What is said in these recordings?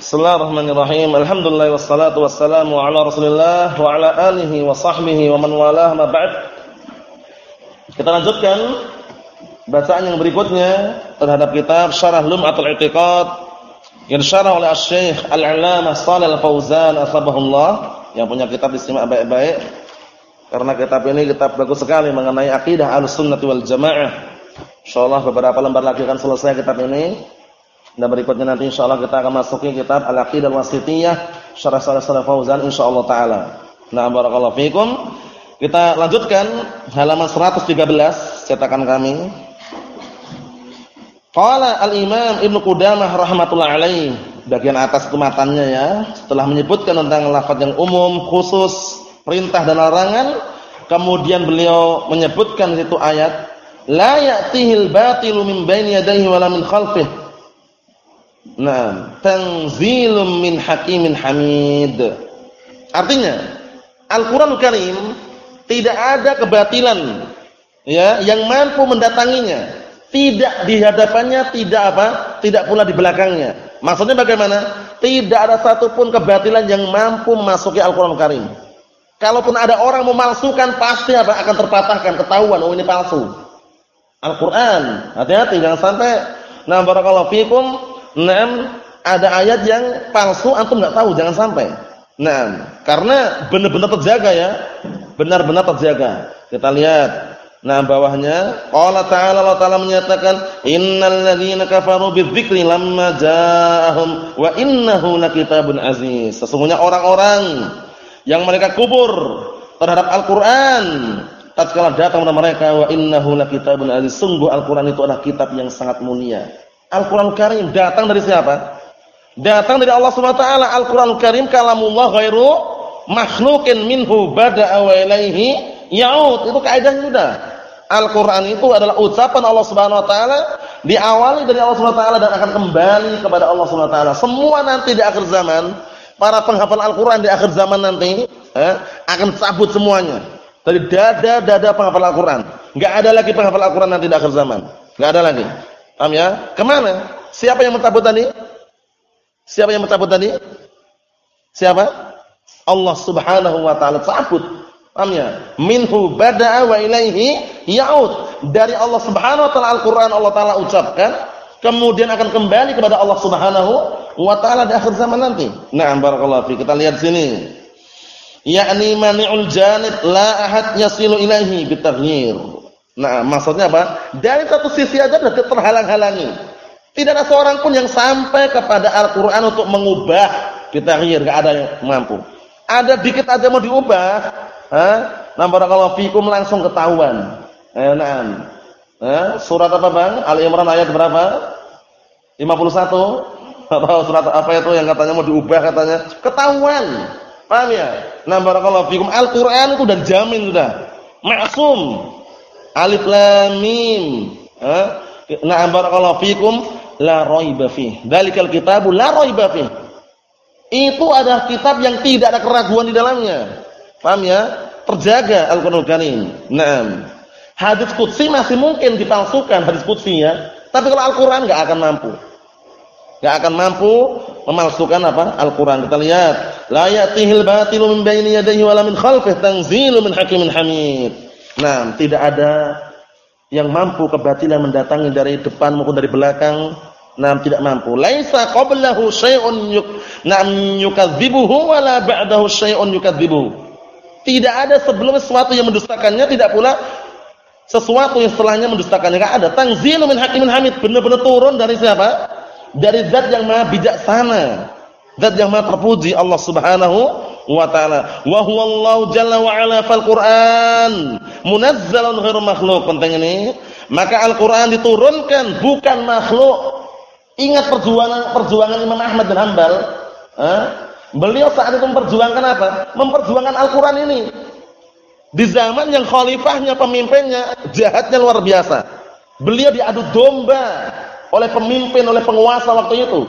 Bismillahirrahmanirrahim. Alhamdulillah wassalatu wassalamu ala Rasulillah wa ala alihi wa sahbihi wa man walah ma ba'd. Kita lanjutkan bacaan yang berikutnya terhadap kitab Syarah Lum'atul I'tiqad yang disyarah oleh Asy-Syaikh Al-'Allamah Shalal Al-Fauzan asbahullah yang punya kitab disimak baik-baik karena kitab ini kitab bagus sekali mengenai akidah Ahlussunnah wal Jamaah. Insyaallah beberapa lembar lagi akan selesai kitab ini dan berikutnya nanti insyaallah kita akan masuki kitab Al-Aqidah Al-Wasithiyah Syarah Shalih Fauzan insyaallah taala. Nah, barakallahu fikum. Kita lanjutkan halaman 113 cetakan kami. Qala al-Imam Ibnu Qudamah rahimatullah alaih, bagian atas itu matanya ya, setelah menyebutkan tentang lafaz yang umum, khusus, perintah dan larangan, kemudian beliau menyebutkan itu ayat la ya'tihil batilu min baini yadayhi wala min khalfihi Nah, tanzilum min hakimin hamid. Artinya, Al-Qur'an Karim tidak ada kebatilan ya yang mampu mendatanginya. Tidak di hadapannya, tidak apa? Tidak pula di belakangnya. Maksudnya bagaimana? Tidak ada satupun kebatilan yang mampu memasuki Al-Qur'an Karim. Kalaupun ada orang memalsukan pasti apa? akan terpatahkan, ketahuan oh ini palsu. Al-Qur'an. Hati-hati jangan sampai nah barakallahu fikum Nah, ada ayat yang palsu antum nggak tahu, jangan sampai. Nah, karena benar-benar terjaga ya. Benar-benar terjaga. Kita lihat Nah bawahnya Allah Ta'ala Allah Ta'ala menyatakan innal ladzina kafaru bidzikri lamma ja'ahum wa innahu lakitabun aziz. Sesungguhnya orang-orang yang mereka kubur terhadap Al-Qur'an tatkala datang kepada mereka wa innahu lakitabun aziz. Sungguh Al-Qur'an itu adalah kitab yang sangat mulia. Al-Quran Karim datang dari siapa? Datang dari Allah Subhanahu Wa Taala. Al-Quran Karim kalamullah ghairu makhlukin minhu bada'a wa ilaihi yaud. Itu kaidahnya sudah. Al-Quran itu adalah ucapan Allah Subhanahu Wa Taala diawali dari Allah Subhanahu Wa Taala dan akan kembali kepada Allah Subhanahu Wa Taala. Semua nanti di akhir zaman para penghafal Al-Quran di akhir zaman nanti eh, akan cabut semuanya dari dada-dada penghafal Al-Quran. Gak ada lagi penghafal Al-Quran nanti di akhir zaman. Gak ada lagi. Paham ya? Ke mana? Siapa yang mencabut tadi? Siapa yang mencabut tadi? Siapa? Allah Subhanahu wa taala cabut. Paham ya? Minhu bada'a wa ilaihi ya'ud. Dari Allah Subhanahu wa taala Al-Qur'an Allah taala ucapkan, kemudian akan kembali kepada Allah Subhanahu wa taala di akhir zaman nanti. Nah, barakallahu fi. Kita lihat sini. Yakni mani'ul janib la ahad yasilu ilaihi bitaghyir. Nah, maksudnya apa? Dari satu sisi aja sudah terhalang-halangi. Tidak ada seorang pun yang sampai kepada Al-Qur'an untuk mengubah ditaghyir, enggak ada yang mampu. Ada dikit aja mau diubah? Nah, barakallahu fikum langsung ketahuan. Nah. Surat apa, Bang? Ali Imran ayat berapa? 51. Atau surat apa itu yang katanya mau diubah katanya? Ketahuan. Paham ya? Nah, barakallahu fikum Al-Qur'an itu sudah jamin sudah. Maksum Alif lam mim. Na'am barakallahu fikum la raiba fi. Dzalikal kitabu la raiba fi. Itu adalah kitab yang tidak ada keraguan di dalamnya. Paham ya? Terjaga Al-Qur'anul Karim. Naam. Hadis qudsi masih mungkin dipalsukan hadis qudsi ya. Tapi kalau Al-Qur'an enggak akan mampu. Enggak akan mampu memalsukan apa? Al-Qur'an. Kita lihat, la ya'tihil batilu min baini yadayhi wa la min khalfihi hakimin hamid. Nah, tidak ada yang mampu kebatilan mendatangi dari depan maupun dari belakang. Nah, tidak mampu. Laisa qablahu syai'un yuk nam yukadzibuhu wala ba'dahu syai'un yukadzibuhu. Tidak ada sebelum sesuatu yang mendustakannya, tidak pula sesuatu yang setelahnya mendustakannya. Enggak ada. Tanzilu min hakimin hamid, benar-benar turun dari siapa? Dari zat yang maha bijaksana. Zat yang maha terpuji Allah Subhanahu wa taala. Wa huwa Allah jalla wa ala fal Qur'an munazzalun ghairu makhluk. Penting ini. Maka Al-Qur'an diturunkan bukan makhluk. Ingat perjuangan perjuangan Imam Ahmad bin Hanbal. Eh? Beliau saat itu memperjuangkan apa? Memperjuangkan Al-Qur'an ini. Di zaman yang khalifahnya, pemimpinnya jahatnya luar biasa. Beliau diadu domba oleh pemimpin, oleh penguasa waktu itu.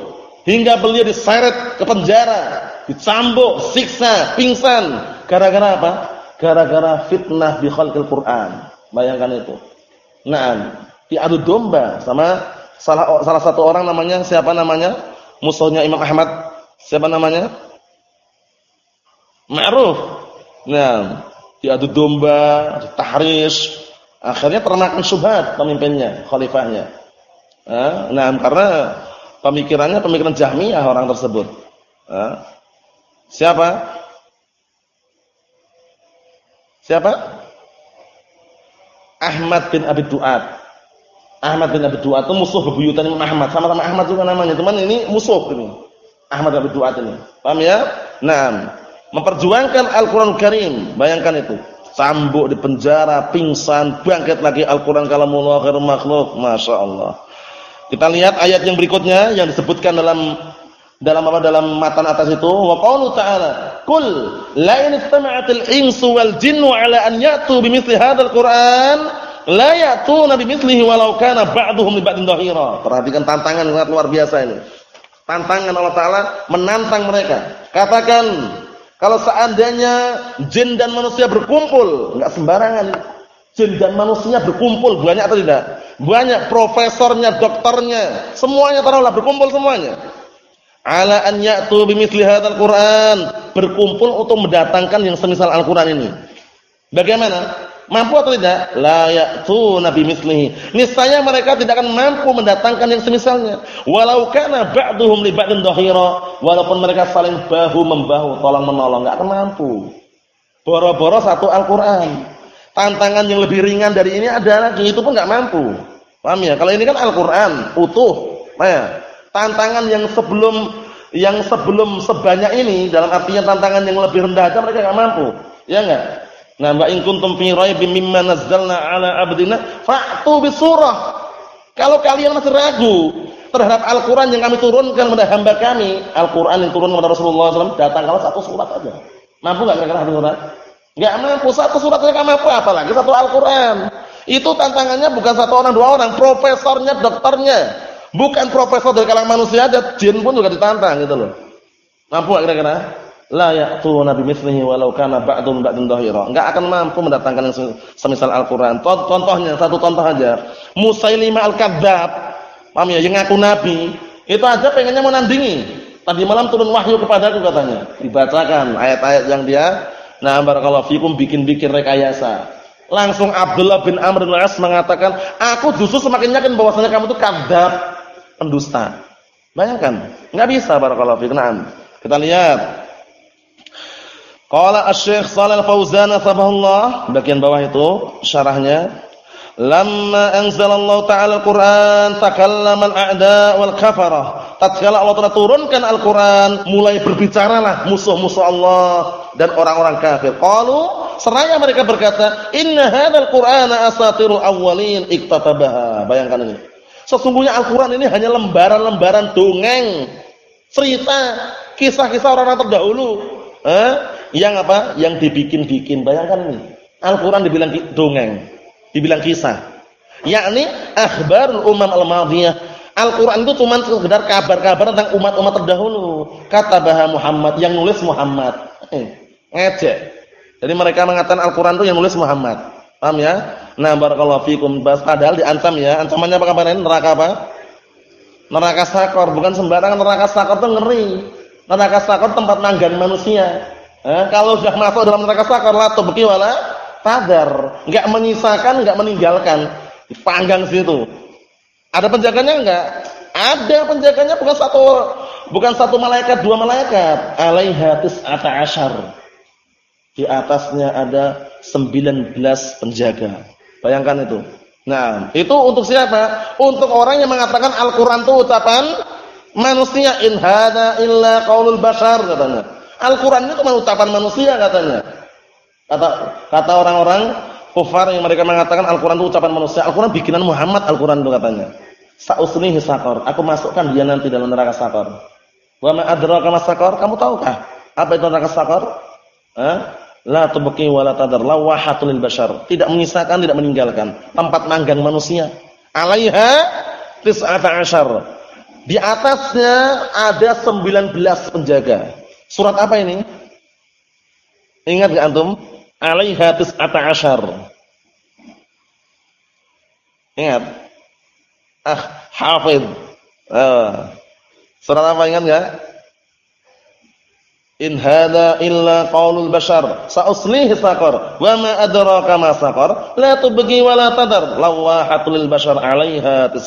Hingga beliau diseret ke penjara dicambuk, siksa, pingsan. Gara-gara apa? Gara-gara fitnah bi khalqil Quran. Bayangkan itu. Nah, diadu domba sama salah salah satu orang namanya siapa namanya? Musuhnya Imam Ahmad Siapa namanya? Ma'ruf. Nah, diadu domba, ditahris, akhirnya termakan syubhat pemimpinnya, khalifahnya. Nah, karena pemikirannya pemikiran Jahmiyah orang tersebut. Siapa? Siapa? Ahmad bin Abi Duat. Ahmad bin Abi Duat itu musuh bebuyutan Imam Ahmad. Sama-sama Ahmad juga namanya. Cuman ini musuh ini. Ahmad bin Abi Duat ini. Paham ya? Nah, memperjuangkan Al-Qur'an Karim. Bayangkan itu. Cambuk di penjara, pingsan, bangkit lagi Al-Qur'an kalamullah khair makhluk. Masya Allah. Kita lihat ayat yang berikutnya yang disebutkan dalam dalam apa? Dalam matan atas itu wa qaulu ta'ala kul la in istama'atil insu wal jinnu ala an ya'tu bimithli hadzal qur'an la ya'tuna bimithlihi walau kana ba'dhum li ba'din dhahira. Perhatikan tantangan yang luar biasa ini. Tantangan Allah taala menantang mereka. Katakan kalau seandainya jin dan manusia berkumpul enggak sembarangan jin dan manusia berkumpul banyak atau tidak? Banyak profesornya, dokternya, semuanya taruhlah berkumpul semuanya. Ala an ya'tu bimithli hadzal Qur'an, berkumpul untuk mendatangkan yang semisal Al-Qur'an ini. Bagaimana? Mampu atau tidak? La ya'tuna bimithlihi. Niscaya mereka tidak akan mampu mendatangkan yang semisalnya. Walau kana ba'duhum li ba'din dhahira, walaupun mereka saling bahu membahu, tolong menolong, enggak akan mampu. Boro-boro satu Al-Qur'an. Tantangan yang lebih ringan dari ini ada lagi, itu pun enggak mampu. Paham ya? Kalau ini kan Al-Qur'an utuh. Nah, tantangan yang sebelum yang sebelum sebanyak ini dalam artinya tantangan yang lebih rendah aja mereka enggak mampu. Ya enggak? Nah, wa in kuntum fi raibin mimma nazzalna ala abdina fa'tu bisurah. Kalau kalian masih ragu terhadap Al-Qur'an yang kami turunkan kepada hamba kami, Al-Qur'an yang turun kepada Rasulullah SAW, datanglah satu surat aja. Mampu enggak kira-kira satu surat? Enggak mampu, satu surat aja enggak mampu, apalagi satu Al-Qur'an. Itu tantangannya bukan satu orang dua orang, profesornya, dokternya. Bukan profesor dari kalangan manusia aja, jin pun juga ditantang gitu loh. Mampu enggak kira-kira? La ya'tuna bimithlihi walau kana ba'dun ba'dun dhahira. Enggak akan mampu mendatangkan yang semisal Al-Qur'an. Contohnya satu contoh aja. Musailimah al-kadzdzab. Paham ya? Yang ngaku nabi, itu aja pengennya menandingi. Tadi malam turun wahyu kepadaku katanya. Dibacakan ayat-ayat yang dia nah barakallahu fikum bikin-bikin rekayasa. Langsung Abdullah bin Amr bin As mengatakan, "Aku justru semakin yakin bahwasanya kamu itu kadzab, pendusta." Bayangkan, enggak bisa barakallahu fiik. Naam. Kita lihat. Qala Asy-Syaikh Shalal Fauzan tsabahullah, bagian bawah itu syarahnya, "Lamma anzalallahu ta'ala al-Qur'an takallama al-a'da wal kafarah." Tatkala Allah telah turunkan Al-Qur'an, mulai berbicaralah musuh-musuh Allah dan orang-orang kafir. Qalu seraya mereka berkata, "Inna hadzal Qur'ana asatirul awwalin iktatabaha." Bayangkan ini. Sesungguhnya Al-Qur'an ini hanya lembaran-lembaran dongeng, cerita, kisah-kisah orang-orang terdahulu. Eh? Yang apa? Yang dibikin-bikin. Bayangkan ini. Al-Qur'an dibilang dongeng, dibilang kisah. Yakni akhbarul umam al-madhiyah. Al-Qur'an itu cuma sekedar kabar-kabar tentang umat-umat terdahulu. Kata Baha Muhammad yang nulis Muhammad. Eh, ngejek. Jadi mereka mengatakan Al-Qur'an itu yang nulis Muhammad. Paham ya? Nah, barakallahu fikum. Padahal diancam ya. Ancamannya apa kemarin? Neraka apa? Neraka sakor, bukan sembarangan neraka sakor itu ngeri. Neraka sakor tempat manggan manusia. Eh, kalau sudah masuk dalam neraka sakor la tubqi wala tadar. Enggak menyisakan, enggak meninggalkan. Dipanggang situ. Ada penjaganya enggak? Ada penjaganya bukan satu bukan satu malaikat, dua malaikat. Alaiha tis'ata asyar di atasnya ada 19 penjaga. Bayangkan itu. Nah, itu untuk siapa? Untuk orang yang mengatakan Al-Qur'an itu ucapan manusia in hada illa qaulul bashar katanya. Al-Qur'an itu cuma ucapan manusia katanya. Kata kata orang-orang kufar yang mereka mengatakan Al-Qur'an itu ucapan manusia. Al-Qur'an bikinan Muhammad Al-Qur'an itu katanya. Sa'usnihi saqar. Aku masukkan dia nanti dalam neraka saqar. Wa ma adraka mas Kamu tahukah apa itu neraka saqar? Hah? La tubqi wa la tadar lawahatul lil bashar. Tidak menyisakan, tidak meninggalkan. Tempat manggang manusia. Alaiha tis'ata asyar. Di atasnya ada 19 penjaga. Surat apa ini? Ingat enggak antum? Alaiha tis'ata asyar. Ingat? Ah, hafid. Uh. Surat apa ingat enggak? In hadza illa qaulul bashar sa'uslihi saqar wa ma adraka ma saqar la tubghi wa la tadar lawahatul bashar 'alaiha 19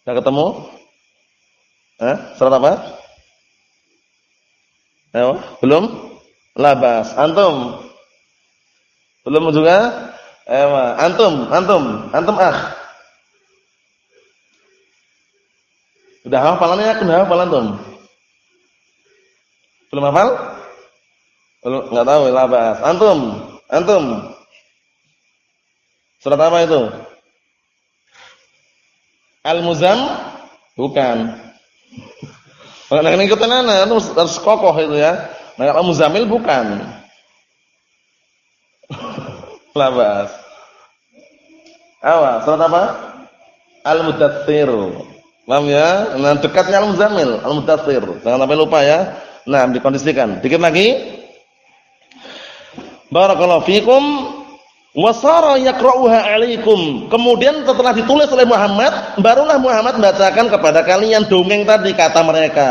Sudah ketemu? Hah? Surat apa? Ayo, belum? Labas. Antum? Belum juga? Ayo, antum, antum, antum ah. Udah hafalannya? Udah hafal antum? Belum hafal? Belum, enggak tahu, labas. Antum, antum. Surat apa itu? Al-Muzam? Bukan. Kalau nak ikutan anak, itu harus kokoh itu ya. Nah, kalau Muzamil bukan. Labas. Awas, surat apa? Al-Mudaththir. Paham ya? Nah, dekatnya Al-Muzammil, Al-Mudaththir. Jangan sampai lupa ya. Nah, dikondisikan. Dikit lagi. Barakallahu fikum wasara yaqra'uha 'alaikum. Kemudian setelah ditulis oleh Muhammad, barulah Muhammad membacakan kepada kalian dongeng tadi kata mereka.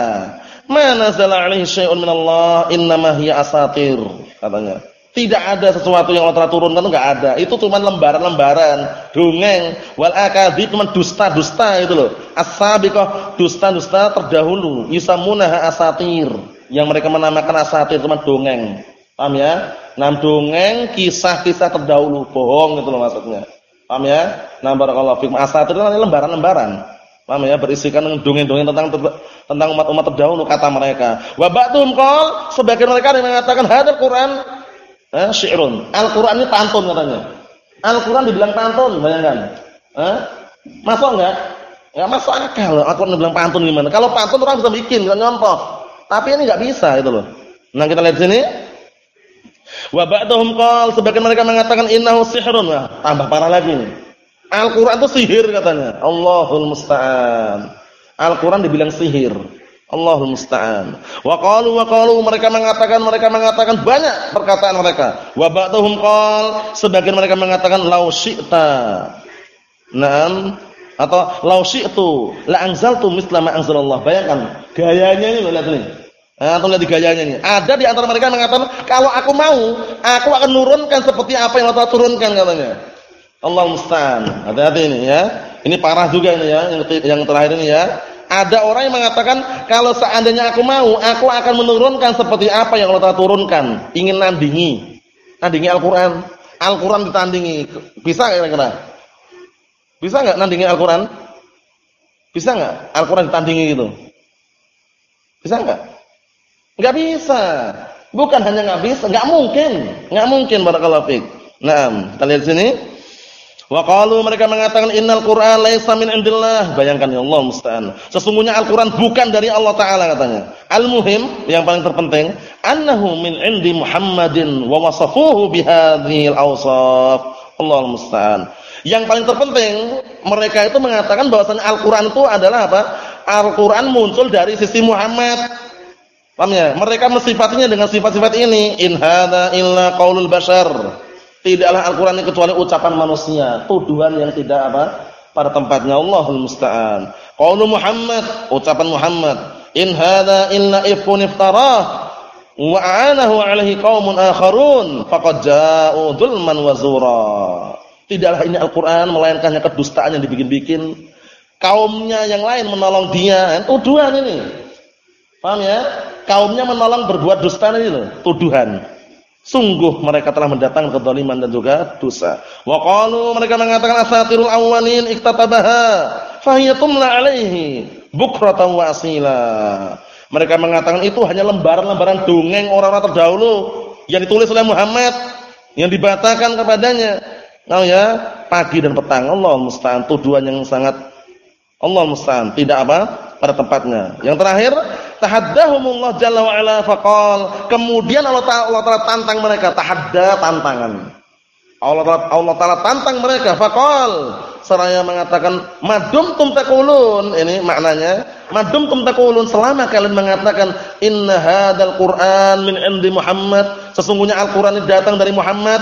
Mana zala 'alaihi syai'un min Allah, innama hiya asatir, katanya. Tidak ada sesuatu yang Allah telah turunkan enggak ada. Itu cuma lembaran-lembaran, dongeng, wal akadzib cuma dusta-dusta itu loh. As-sabiqah dusta-dusta terdahulu, yusamunaha asatir yang mereka menamakan asatir cuma dongeng. Paham ya? Nam dongeng kisah-kisah terdahulu, bohong itu loh maksudnya. Paham ya? Nah barakallahu fikum. Asatir itu lembaran-lembaran. Paham ya? Berisikan dongeng-dongeng tentang tentang umat-umat terdahulu kata mereka. Wa ba'dhum qol, sebagian mereka yang mengatakan hadal Quran eh syi'run. Al-Qur'an ini pantun katanya. Al-Qur'an dibilang pantun, bayangkan. Eh? Masuk enggak? Enggak masuk akal. Al-Qur'an dibilang pantun gimana? Kalau pantun orang bisa bikin, enggak nyontoh. Tapi ini enggak bisa itu loh. Nah, kita lihat sini. Wa ba'dhum qala sebagian mereka mengatakan innahu sihrun. Wah, tambah parah lagi nih. Al-Qur'an itu sihir katanya. Allahul musta'an. Al-Qur'an dibilang sihir. Allahul musta'an. Wa qalu wa qalu mereka mengatakan mereka mengatakan banyak perkataan mereka. Wa ba'dhum qala sebagian mereka mengatakan law syi'ta. Naam atau law syi'tu la anzaltu misla ma anzalallah. Bayangkan gayanya ini lihat ini. Nah, atau lihat gayanya ini. Ada di antara mereka mengatakan, kalau aku mau, aku akan nurunkan seperti apa yang Allah turunkan katanya. Allah musta'an. Hati-hati ini ya. Ini parah juga ini ya, yang, yang terakhir ini ya. Ada orang yang mengatakan, kalau seandainya aku mau, aku akan menurunkan seperti apa yang Allah turunkan. Ingin nandingi. Nandingi Al-Quran. Al-Quran ditandingi. Bisa kira-kira? Bisa nggak nandingi Al-Quran? Bisa nggak Al-Quran ditandingi gitu? Bisa enggak? Enggak bisa. Bukan hanya enggak bisa, enggak mungkin. Enggak mungkin barakallahu fiik. Naam, kita lihat sini. Wa qalu mereka mengatakan innal Qur'an laisa min indillah. Bayangkan ya Allah musta'an. Sesungguhnya Al-Qur'an bukan dari Allah taala katanya. Al-muhim yang paling terpenting annahu min indi Muhammadin wa wasafuhu bihadhil awsaf. Allah musta'an. Yang paling terpenting mereka itu mengatakan bahwasanya Al-Qur'an itu adalah apa? Al-Quran muncul dari sisi Muhammad. Paham ya? Mereka mensifatinya dengan sifat-sifat ini. In hadza illa qaulul bashar. Tidaklah Al-Quran ini kecuali ucapan manusia. Tuduhan yang tidak apa? Pada tempatnya Allahul Musta'an. Qaulu Muhammad. Ucapan Muhammad. In hadza illa ifkun iftarah. Wa a'anahu alaihi qaumun akharun. Faqad ja'u dhulman wa zura. Tidaklah ini Al-Quran melainkan kedustaan yang dibikin-bikin kaumnya yang lain menolong dia, tuduhan ini. Paham ya? Kaumnya menolong berbuat dusta ini loh, tuduhan. Sungguh mereka telah mendatangkan kezaliman dan juga dosa. Wa qalu mereka mengatakan asatirul awwalin iktatabaha fahiyatumla alaihi bukratan wa asila. Mereka mengatakan itu hanya lembaran-lembaran dongeng orang-orang terdahulu yang ditulis oleh Muhammad yang dibatakan kepadanya. Nah ya, pagi dan petang Allah musta'an tuduhan yang sangat Allah musta'an, tidak apa? pada tempatnya. Yang terakhir, tahaddahumullah jalla wa ala faqal. Kemudian Allah Taala Allah tantang mereka, tahadda tantangan. Allah Taala Allah Taala tantang mereka, faqal. Seraya mengatakan, madum taqulun. Ini maknanya, madum taqulun selama kalian mengatakan inna hadzal Qur'an min indi Muhammad. Sesungguhnya Al-Qur'an ini datang dari Muhammad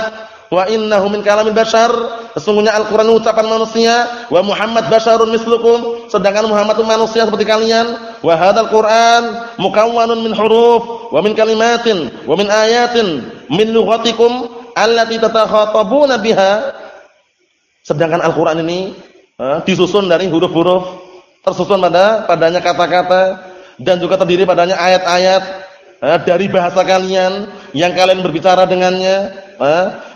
wa innahu min kalamil bashar. Sesungguhnya Al-Qur'an ucapan manusia. Wa Muhammad basyarun mislukum. Sedangkan Muhammad itu manusia seperti kalian. Wa hadzal Qur'an mukawwanun min huruf. Wa min kalimatin. Wa min ayatin. Min lughatikum allati tatakhatabuna biha. Sedangkan Al-Qur'an ini eh, disusun dari huruf-huruf tersusun pada padanya kata-kata dan juga terdiri padanya ayat-ayat eh, dari bahasa kalian yang kalian berbicara dengannya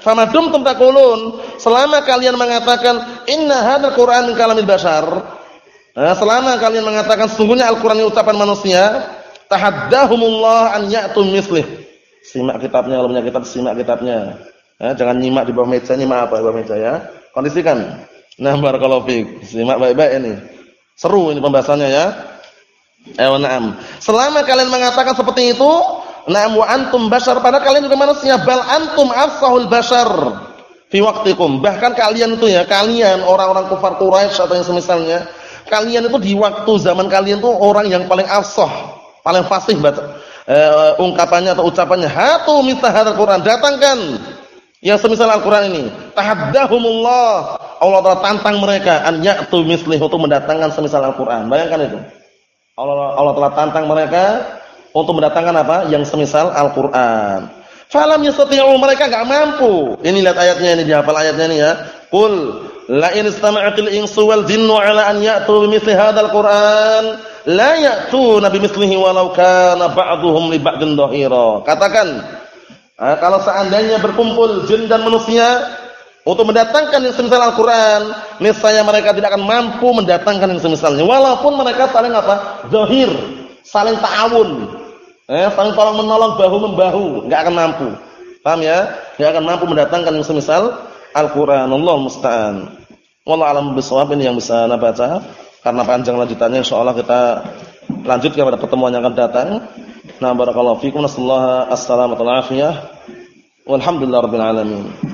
Famadum taqulun, selama kalian mengatakan inna hadzal Qur'an min kalamil bashar, selama kalian mengatakan sungguhnya Al-Qur'an ini ucapan manusia, tahaddahumullah an ya'tu mislih. Simak kitabnya, kalau punya kitab simak kitabnya. Eh, jangan nyimak di bawah meja, nyimak apa di bawah meja ya. Kondisikan. Nah, barakallahu fiik. Simak baik-baik ini. Seru ini pembahasannya ya. Eh, na'am. Selama kalian mengatakan seperti itu, Na'am wa antum bashar pada kalian juga manusia bal antum afsahul bashar fi waqtikum. Bahkan kalian itu ya, kalian orang-orang kufar Quraisy atau yang semisalnya, kalian itu di waktu zaman kalian itu orang yang paling afsah, paling fasih uh, ungkapannya atau ucapannya. Hatu mitahadzal Quran, datangkan yang semisal Al-Qur'an ini. Tahaddahumullah. Allah Taala tantang mereka an ya'tu mislih untuk mendatangkan semisal Al-Qur'an. Bayangkan itu. Allah Allah telah tantang mereka untuk mendatangkan apa? Yang semisal Al-Qur'an. Falam yastati'u mereka enggak mampu. Ini lihat ayatnya ini dihafal ayatnya ini ya. Qul la in istama'atil insu wal jinnu 'ala an ya'tu bimithli hadzal Qur'an la ya'tuna bimithlihi walau kana ba'dhum li ba'din dhahira. Katakan eh, kalau seandainya berkumpul jin dan manusia untuk mendatangkan yang semisal Al-Qur'an, niscaya mereka tidak akan mampu mendatangkan yang semisalnya walaupun mereka saling apa? zahir, saling ta'awun. Eh, saling tolong menolong bahu membahu, enggak akan mampu. Paham ya? Enggak akan mampu mendatangkan yang semisal Al-Qur'an. Allah musta'an. Wallahu alam bisawab ini yang bisa Anda baca. Karena panjang lanjutannya insyaallah kita lanjutkan pada pertemuan yang akan datang. Nah, barakallahu fikum. Nasallahu assalamu alaikum. Walhamdulillahirabbil alamin.